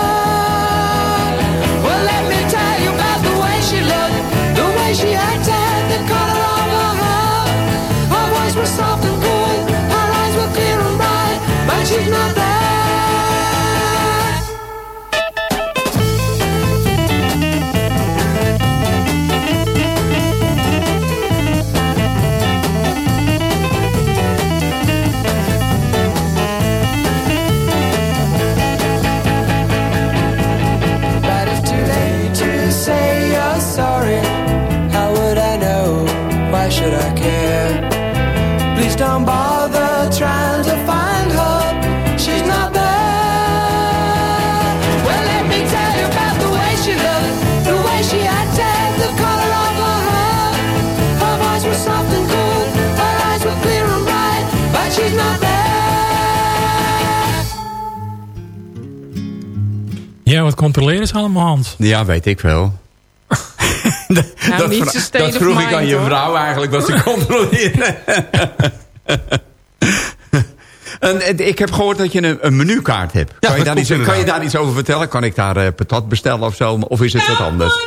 Ja, weet ik wel. dat, Nou, dat vroeg ik aan je hoor. vrouw eigenlijk, wat ze controleren. En, en ik heb gehoord dat je een, een menukaart hebt. Ja, kan, je dat daar iets, kan je daar iets over vertellen? Kan ik daar eh, patat bestellen of zo? Of is het wat anders?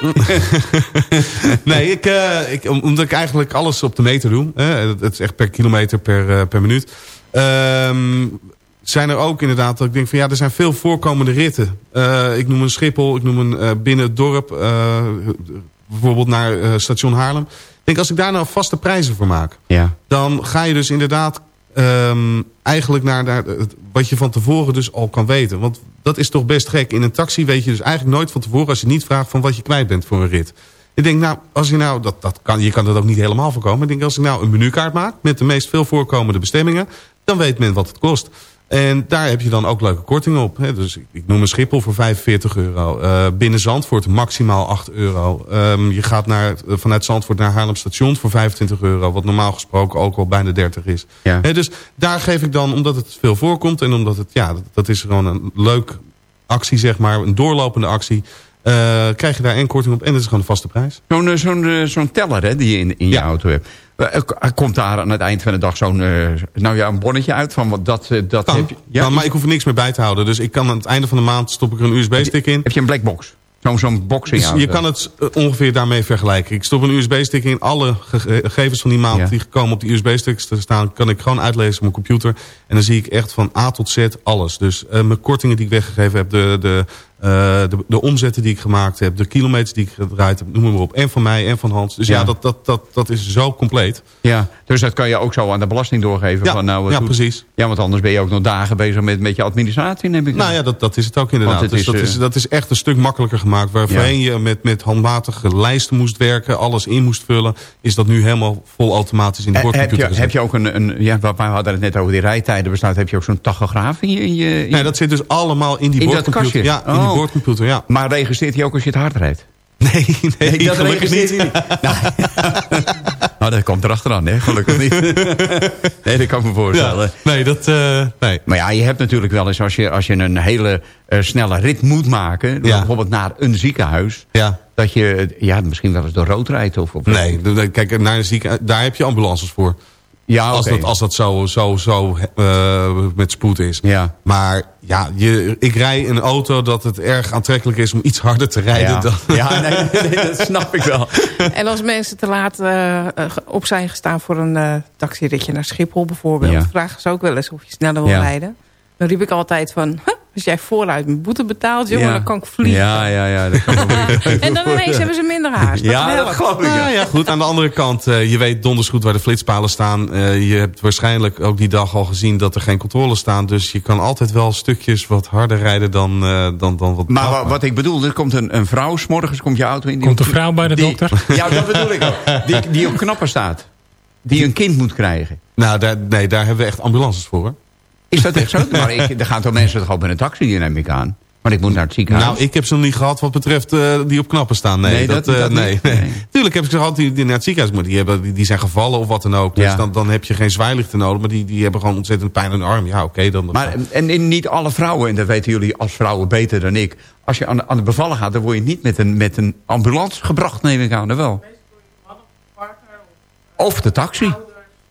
Nee, ik, eh, ik, om- omdat ik eigenlijk alles op de meter doe. Hè, het, het is echt per kilometer per, eh, per minuut. Ehm, zijn er ook inderdaad dat ik denk van ja, er zijn veel voorkomende ritten. Eh, ik noem een Schiphol, ik noem een eh, binnen het dorp. eh, bijvoorbeeld naar station Haarlem. Ik denk als ik daar nou vaste prijzen voor maak. Ja. Dan ga je dus inderdaad ehm, eigenlijk naar, naar wat je van tevoren dus al kan weten. Want dat is toch best gek. In een taxi weet je dus eigenlijk nooit van tevoren... als je niet vraagt van wat je kwijt bent voor een rit. Ik denk, nou, als je nou, dat, dat kan, je kan dat ook niet helemaal voorkomen. Ik denk, als ik nou een menukaart maak met de meest veel voorkomende bestemmingen, dan weet men wat het kost. En daar heb je dan ook leuke kortingen op. Hè. Dus ik, noem een Schiphol voor 45 euro. Eh, binnen Zandvoort maximaal 8 euro. Ehm, je gaat naar, eh, vanuit Zandvoort naar Haarlem Station voor 25 euro. Wat normaal gesproken ook al bijna 30 is. Ja. Hè, dus daar geef ik dan, omdat het veel voorkomt... en omdat het, ja, dat, dat is gewoon een leuk actie, zeg maar. Een doorlopende actie. Eh, krijg je daar één korting op en dat is gewoon een vaste prijs. Zo'n eh, zo'n eh, zo'n teller hè, die je in, in je auto hebt. Komt daar aan het eind van de dag zo'n nou ja, een bonnetje uit van wat dat, dat Kan, heb je? Ja, kan, maar ik hoef er niks meer bij te houden. Dus ik kan aan het einde van de maand stop ik er een USB-stick in. Heb je een blackbox? Zo'n zo'n box in je Dus je kan het ongeveer daarmee vergelijken. Ik stop een USB-stick in. Alle gege- gegevens van die maand Ja. die gekomen op die USB-sticks te staan... kan ik gewoon uitlezen op mijn computer. En dan zie ik echt van A tot Z alles. Dus mijn kortingen die ik weggegeven heb... De, de, eh, de, de omzetten die ik gemaakt heb... de kilometers die ik gedraaid heb, noem maar op. En van mij en van Hans. Dus ja, Ja. dat, dat, dat, dat is zo compleet. Ja, dus dat kan je ook zo aan de belasting doorgeven. Ja, van, nou, ja, doet- precies. Ja, want anders ben je ook nog dagen bezig met, met je administratie, neem ik Nou aan. ja, dat, dat is het ook inderdaad. Het dus is, dat, eh, is, dat is echt een stuk makkelijker gemaakt. Waar Ja. voorheen je met, met handmatige lijsten moest werken, alles in moest vullen, is dat nu helemaal vol automatisch in de Eh, heb, boordcomputer je, gezet. heb je ook een, een ja, we hadden het net over die rijtijden bestaat, heb je ook zo'n tachograaf in je... In je in- Nee, dat zit dus allemaal in die In dat boordcomputer. kastje? Ja, in die Boordcomputer, ja. Maar registreert hij ook als je het hard rijdt? Nee, nee, Nee, dat gelukkig registreert niet. hij niet. Nou, dat komt erachteraan, hè? Gelukkig niet. nee, dat kan ik me voorstellen. Ja, nee, dat, eh, nee. Maar ja, je hebt natuurlijk wel eens, als je, als je een hele eh, snelle rit moet maken... Ja. bijvoorbeeld naar een ziekenhuis... Ja. dat je ja, misschien wel eens door rood rijdt. Of, of, Nee, kijk, naar een zieken, daar heb je ambulances voor. Ja, Als dat, als dat zo, zo, zo eh, met spoed is. Ja. Maar ja, je, ik rij een auto dat het erg aantrekkelijk is om iets harder te rijden. Ja, Dan, ja nee, nee, dat snap ik wel. En als mensen te laat eh, eh, op zijn gestaan voor een eh taxiritje naar Schiphol bijvoorbeeld... Ja. vragen ze ook wel eens of je sneller wil Ja. rijden. Dan riep ik altijd van, "Huh, als jij vooruit mijn boete betaalt, jongen, dan kan ik vliegen. Ja, ja, ja. Dat kan. En dan ineens hebben ze minder haast. Ja, Dat dat helpt. geloof ik. Ja. ja, goed. Aan de andere kant, eh, je weet donders goed waar de flitspalen staan. Eh, je hebt waarschijnlijk ook die dag al gezien dat er geen controles staan. Dus je kan altijd wel stukjes wat harder rijden dan, eh, dan, dan wat... Maar wa- wat ik bedoel, er komt een, een vrouw, s'morgens komt je auto in. Die Komt een vrouw bij de die- dokter? Ja, dat bedoel ik ook. Die, die op knappen staat. Die een kind moet krijgen. Nou, daar, nee, daar hebben we echt ambulances voor. hoor. Is dat echt zo? Maar ik, er gaan toch mensen toch ook met een taxi, die neem ik aan. Maar ik moet naar het ziekenhuis. Nou, ik heb ze nog niet gehad wat betreft eh, die op knappen staan. Nee, Nee, dat, dat- eh, dat nee, niet. nee. Nee. Tuurlijk heb ik ze gehad die, die naar het ziekenhuis moeten. Die, hebben, die, die zijn gevallen of wat dan ook. Dus Ja. dan, dan heb je geen zwaailichten nodig. Maar die, die hebben gewoon ontzettend pijn in de arm. Ja, oké. dan, Maar en, en niet alle vrouwen, en dat weten jullie als vrouwen beter dan ik. Als je aan, aan de bevallen gaat, dan word je niet met een, met een ambulance gebracht, neem ik aan. wel. Of de taxi.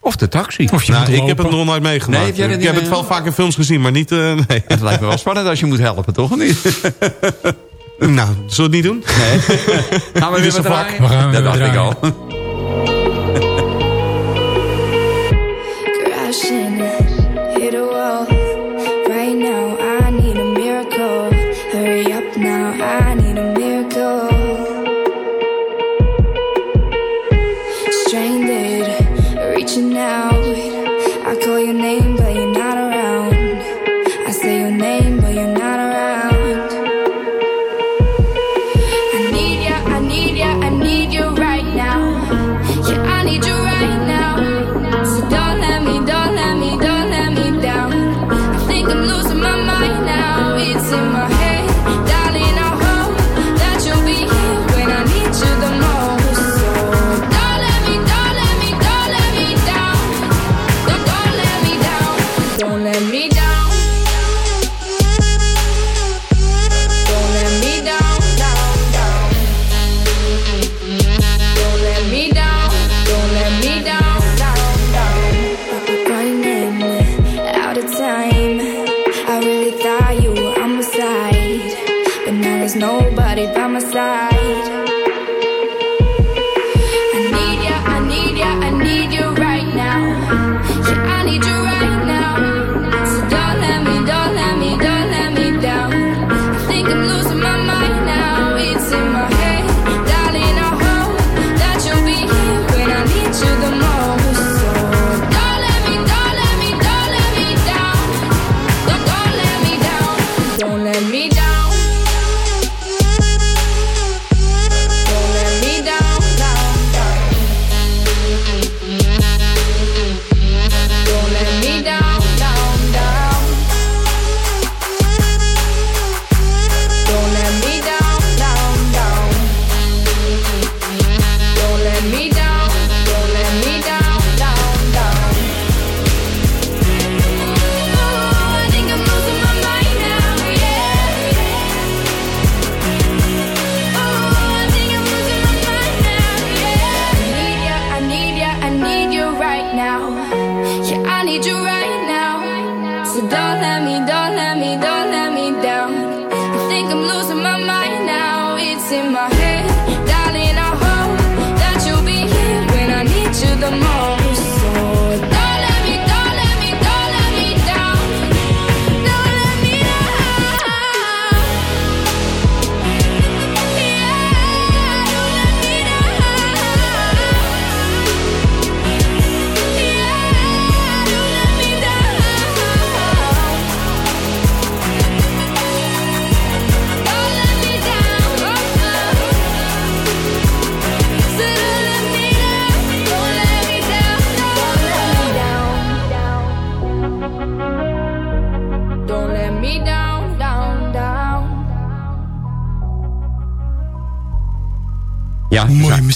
Of de taxi. Of je nou, ik heb het nog nooit meegemaakt. Nee, ik heb het wel vaak in films gezien, maar niet... eh, nee. Het lijkt me wel spannend als je moet helpen, toch? Of niet? nou, zullen we het niet doen? Nee. Gaan we Dit weer is wat een vak. draaien? We gaan weer Dat dacht ik al.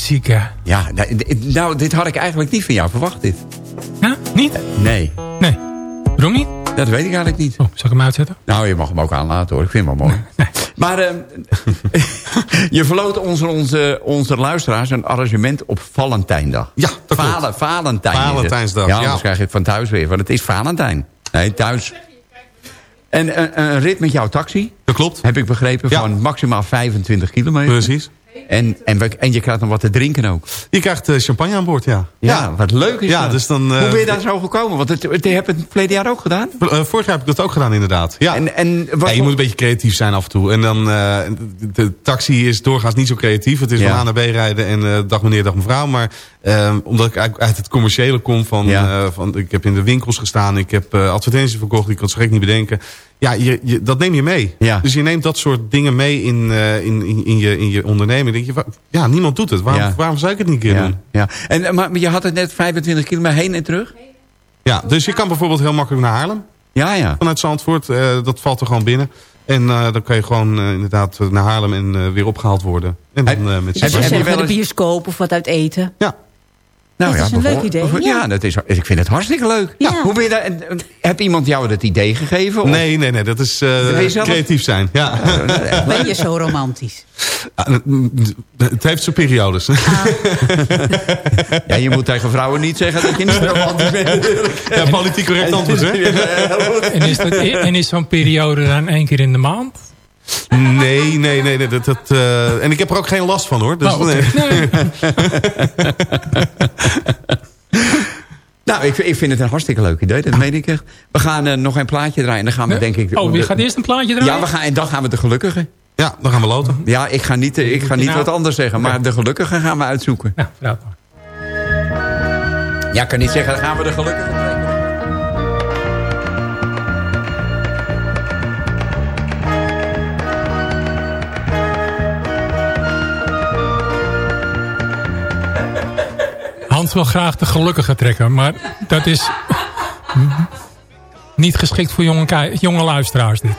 Muziek, hè? Ja, nou, nou, dit had ik eigenlijk niet van jou verwacht, dit. Ja, niet? Nee. Nee. Waarom niet? Dat weet ik eigenlijk niet. Oh, zal ik hem uitzetten? Nou, je mag hem ook aanlaten hoor. Ik vind hem wel mooi. Maar eh, je verloot onze, onze, onze luisteraars een arrangement op Valentijndag. Ja, dat klopt. Valen, Valentijn. Valentijnsdag, Ja, ja. anders krijg je het van thuis weer. Want het is Valentijn. Nee, thuis. En een, een rit met jouw taxi. Dat klopt. Heb ik begrepen. Ja. Van maximaal 25 kilometer. Precies. En, en, we- en je krijgt nog wat te drinken ook. Je krijgt eh, champagne aan boord, ja. Ja, wat leuk is Ja, dat. dus dan... eh, Hoe ben je daar zo gekomen? Want het, het, je hebt het verleden jaar ook gedaan. eh, vorig jaar heb ik dat ook gedaan, inderdaad. Ja. En, en wat Ja, je moet een beetje creatief zijn af en toe. En dan, de, taxi is doorgaans niet zo creatief. Het is van A naar B rijden en dag meneer, dag mevrouw. Maar eh, omdat ik eigenlijk uit het commerciële kom van, van... Ik heb in de winkels gestaan, ik heb advertenties verkocht. Ik kan het zo gek niet bedenken. Ja, je, je, dat neem je mee. Ja. Dus je neemt dat soort dingen mee in, eh, in, in, in je, in je onderneming. Denk je, ja, niemand doet het. Waarom, Ja. waarom zou ik het niet keer Ja, doen? ja. En, eh, maar je had het net 25 kilometer heen en terug? Ja, dus je kan bijvoorbeeld heel makkelijk naar Haarlem. Ja, ja. Vanuit Zandvoort, eh, dat valt er gewoon binnen. En eh, dan kan je gewoon eh, inderdaad naar Haarlem en eh, weer opgehaald worden. En dan eh, met heb je- z'n Gezellig wel de bioscoop of wat uit eten. Ja. Nou Dat is een leuk idee, ja. Ja, dat is, ik vind het hartstikke leuk. Ja. Hoe ben je daar, heb iemand jou dat idee gegeven? Of- Nee, nee, nee, dat is eh, zelf- creatief zijn. Ja. Ben je zo romantisch? Ah, het heeft zijn periodes. Ja, je moet tegen vrouwen niet zeggen dat je niet romantisch bent. ja, politiek correct antwoord, hè? En is, dat, en is zo'n periode dan één keer in de maand? Nee, nee, nee. nee dat, dat, eh, en ik heb er ook geen last van, hoor. Dus, Oh, nee. Nou, ik, ik vind het een hartstikke leuk idee, dat meen ik echt. We gaan eh, nog een plaatje draaien en dan gaan we denk ik... Oh, wie gaat eerst een plaatje draaien? Ja, we gaan, en dan gaan we de gelukkige. Ja, dan gaan we loten. Ja, ik ga niet, ik ga niet Nou. wat anders zeggen, maar de gelukkige gaan we uitzoeken. Nou. Ja, ik kan niet zeggen, dan gaan we de gelukkige Hans wil graag de gelukkige trekken, maar dat is niet geschikt voor jonge, jonge luisteraars dit.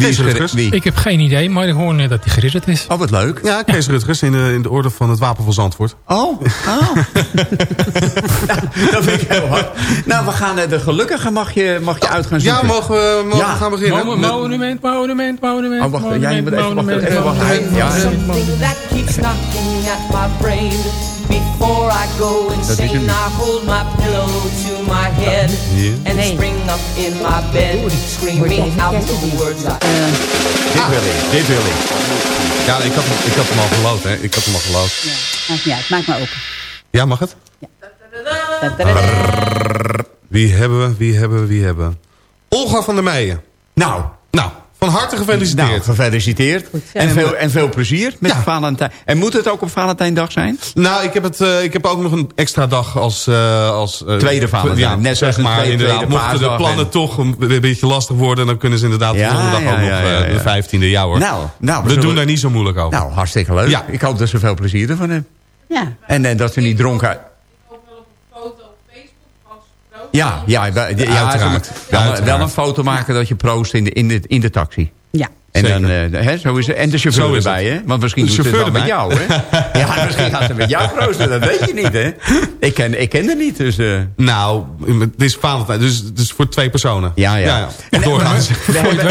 Wie is Rutgers? Wie? Ik heb geen idee, maar gewoon eh, dat hij geridderd is. Oh, wat leuk. Ja, Kees Rutgers in de, in de orde van het Wapen van Zandvoort. Oh, oh. dat vind ik heel hard. Nou, we gaan eh, de gelukkige mag je, mag je uit gaan zoeken. Ja, mogen we, mogen Ja. we gaan beginnen? Mo- Monument, monument, monument. Oh, wacht, monument, jij moet even wachten, monument, even wachten. monument, Ja. monument, Something that keeps knocking at my brain. Before I go insane. I hold my pillow to my head and spring up in my bed, screaming out the words I Dit wil ik, dit wil ik. Ja, ik had, hem- ik had hem al geloofd, hè. Ik had hem al geloofd. Maakt niet uit, maak maar open. Ja, mag het? Tadadada. Wie hebben we, wie hebben we, wie hebben we? Olga van der Meijen. Nou, Nou, van harte gefeliciteerd. nou gefeliciteerd. En veel, en veel plezier met Ja. Valentijn. En moet het ook op Valentijndag zijn? Nou, ik heb, het, eh, ik heb ook nog een extra dag als... eh, als eh, Tweede Valentijn, Ja, net zeg de maar, tweede- inderdaad. tweede Mochten de plannen en- toch een, een beetje lastig worden... dan kunnen ze inderdaad Ja, de zondag ja, ook nog ja, ja, eh, ja. de 15e. Ja hoor. Nou, nou, we doen daar niet zo moeilijk over. Nou, hartstikke leuk. Ja. Ik hoop dat ze veel plezier ervan hebben. Ja. En eh, dat ze niet dronken... Ja, ja, ja, ja, Uiteraard. wel, wel een foto maken dat je proost in de, in de, in de taxi. Ja. En, Zeker. dan, eh, hè, zo is het. en de chauffeur Zo is erbij, hè? Want misschien De doet ze het chauffeur met jou, hè? ja, misschien gaat ze met jou proosten. Dat weet je niet, hè? Ik ken, ik ken haar niet, dus... eh, Nou, het is Valentijn, dus het is voor twee personen. ja, ja. ja, ja. Doorgaans. Voor je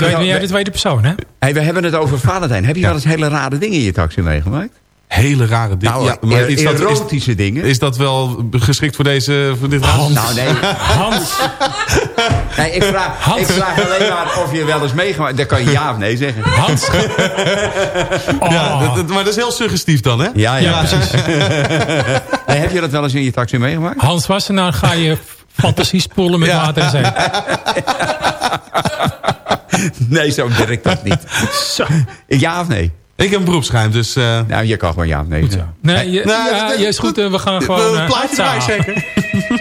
weet ben jij de tweede persoon, hè? Hey, we hebben het over Valentijn. Heb je wel eens hele rare dingen in je taxi meegemaakt? Hele rare dingen. Nou, ja, maar is dat, is, erotische dingen. is dat wel geschikt voor, deze, voor dit raad? Nou, nee. Hans, nee ik, vraag, Hans. ik vraag alleen maar of je wel eens meegemaakt... Dan kan je ja of nee zeggen. Hans. Oh. Ja, dat- dat- maar dat is heel suggestief dan, hè? Ja, ja, Ja, precies. Nee, heb je dat wel eens in je taxi meegemaakt? Hans Wassenaar ga je fantasie spoelen met Ja. water en zee. Nee, zo werkt dat niet. Zo. Ja of nee? Ik heb een beroepsgeheim, dus... eh Nou, je kan gewoon ja of nee zeggen. Nee, je, Nou, ja, dat- je is goed. eh, We gaan gewoon... een eh, plaatje zeker?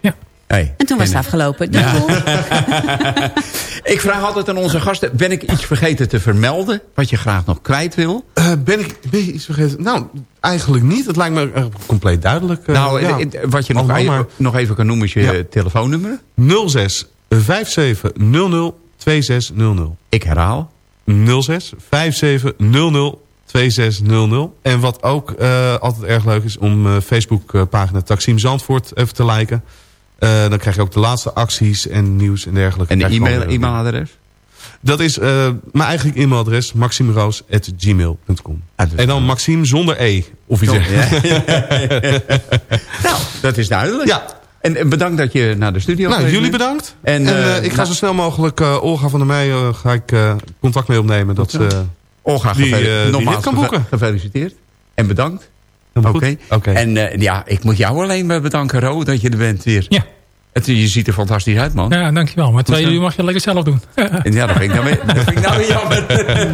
Ja. Hey. En toen was het En- afgelopen. Ik vraag altijd aan onze gasten... ben ik iets vergeten te vermelden... wat je graag nog kwijt wil? Eh, ben, ik, ben je iets vergeten? Nou, eigenlijk niet. Het lijkt me eh, compleet duidelijk. eh, nou, ja. wat je nog maar. nog even kan noemen... is je Ja. telefoonnummer. 06 57 00 2600. Ik herhaal. 06 57 00 2600. En wat ook eh, altijd erg leuk is om eh Facebookpagina Taxim Zandvoort even te liken. Eh, dan krijg je ook de laatste acties en nieuws en dergelijke. En de e-mailadres? Dat is eh, mijn eigen e-mailadres, maximeroos.gmail.com. Ah, dus- en dan Maxime zonder E. Of iets. Ja. nou, dat is duidelijk. Ja. En, bedankt dat je naar de studio Nou, jullie bent. bedankt. En, En, ik ga nou- zo snel mogelijk eh, Olga van der Meijen ga ik eh, contact mee opnemen. Dat ze Olga, die, eh, die nogmaals kan boeken. gefeliciteerd. En bedankt. Oké. En eh, ja, ik moet jou alleen maar bedanken, Ro, dat je er bent weer. Ja. Het, je ziet er fantastisch uit, man. Ja, dankjewel. Maar twee Hoezo? uur mag je lekker zelf doen. En ja, dat vind ik nou weer, dat vind ik nou weer jammer.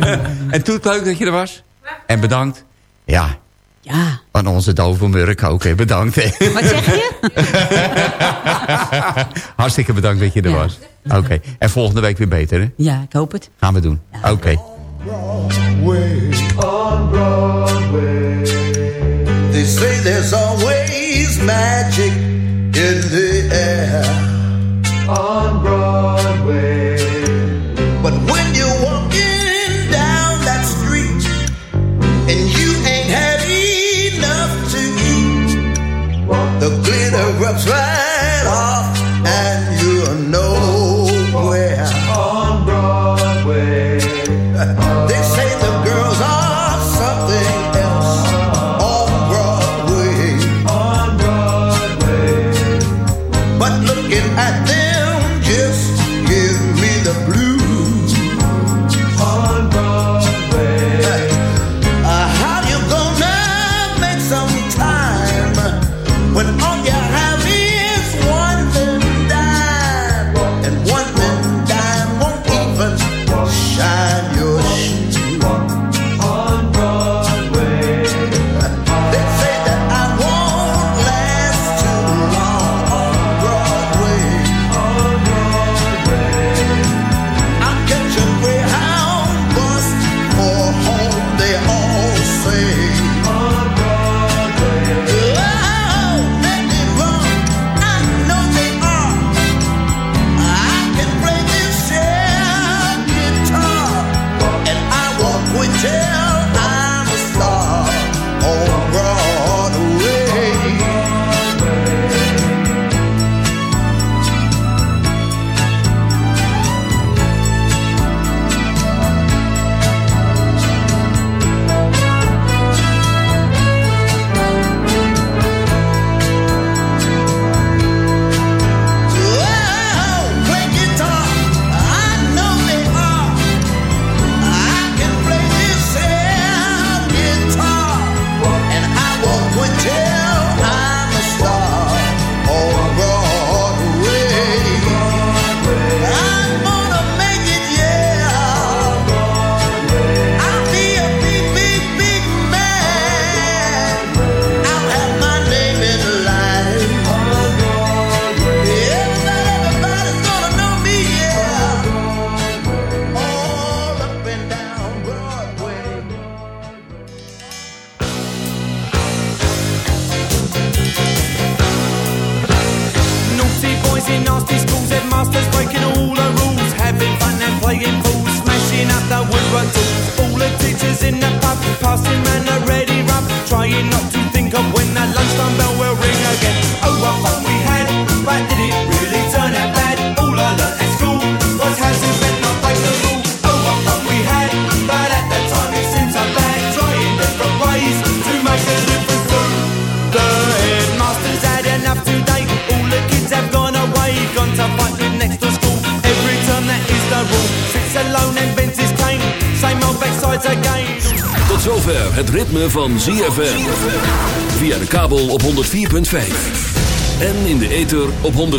en Toet, leuk dat je er was. En bedankt. Ja, Ja. aan onze dove Murk ook. hè. Bedankt. hè. Wat zeg je? Hartstikke bedankt dat je er Ja. was. Oké. En volgende week weer beter, hè? Ja, ik hoop het. Gaan we doen. Oké. On Broadway. They say there's always magic in the air on Broadway. But when you're walking down that street and you ain't had enough to eat, the glitter rubs right